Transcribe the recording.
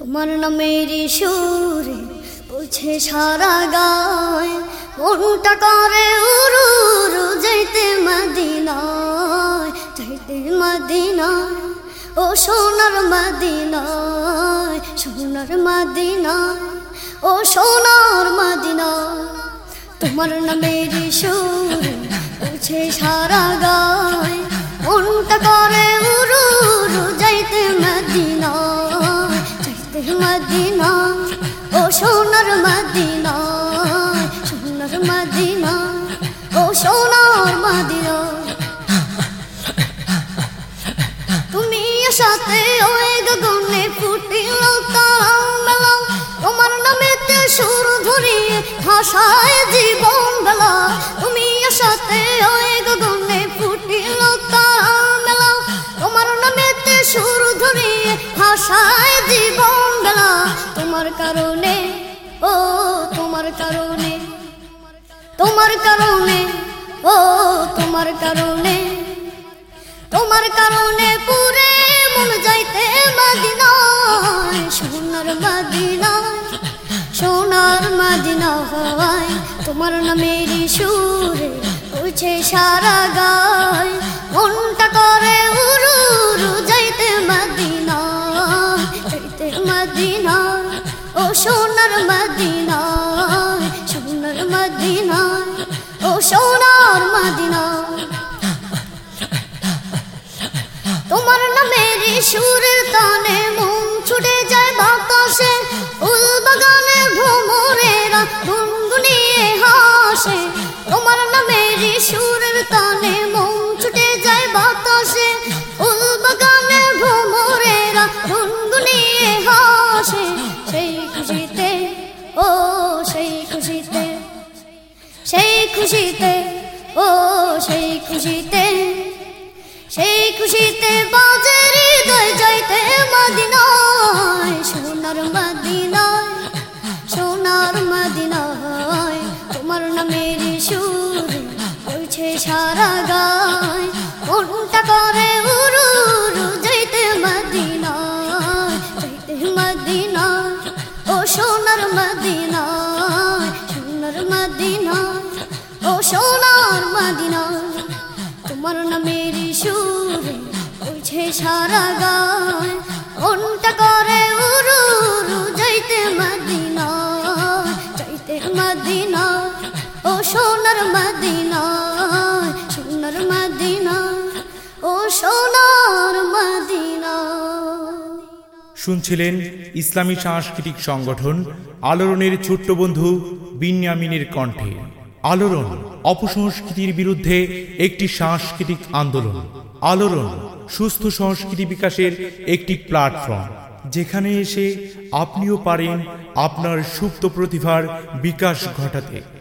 তোমার নামের সুরে বলছে সারা গায়। মনটা করে উরু উরু যাইতে মদিনায় যাইতে মদিনায়। ও সোনার মদিনায় সোনার মদিনায়, ও সোনার মদিনায়। তোমার নামের সুরে বলছে সারা গায়। ও সোনার মদিনা সোনার মদিনা, ও সোনার মদিনা। তুমি সাথে ওই গগনে ফুটিল তারা তোমার নামেতে সুর ধরিয়ে ভাষায় জীবন বেলা। তুমি সাথে ওই গগনে ফুটিল তারা তোমার নামেতে সুর ধরিয়ে ভাষায় জীবন বেলা তোমার কারণে, ও তোমার কারণে তোমার কারণে, ও তোমার কারণে তোমার কারণে পুরে মন যাইতে মদিনায় সোনার মদিনায় সোনার মদিনায় তোমার নামের সুরে উঠে সারা গায় মদিনায় ও সোনার মদিনায় সোনার মদিনায় ও সোনার মদিনায় তোমার সুরের তানে মন ছুটে যায় বাতাসে, ফুল বাগানে ভ্রমরেরা গুনগুনিয়ে হাসে। তোমার নামের সুরের তানে মন খুশিতে, ও সেই খুশিতে সেই খুশিতে বাজের হৃদয় যাইতে মদিনায়, সোনার মদিনায় সোনার মদিনায়, তোমার নামের সুর হয়েছে সারা গায়, মনটা করে উরু উরু যাইতে মদিনায় যাইতে মদিনায়, ও সোনার মদিনায়। সোনার মদিনায় তোমার নামের সুরে ওইছে সারা গায় মনটা করে উরু যাইতে মদিনা যাইতে মদিনা, ও সোনার মদিনা সোনার মদিনা, ও সোনার মদিনা। শুনছিলেন ইসলামী সাংস্কৃতিক সংগঠন, আলোড়নের ছোট্ট বন্ধু বিন্যামিনের কণ্ঠে। আলোড়ন, অপসংস্কৃতির বিরুদ্ধে একটি সাংস্কৃতিক আন্দোলন। আলোড়ন, সুস্থ সংস্কৃতি বিকাশের একটি প্ল্যাটফর্ম যেখানে এসে আপনিও পারেন আপনার সুপ্ত প্রতিভার বিকাশ ঘটাতে।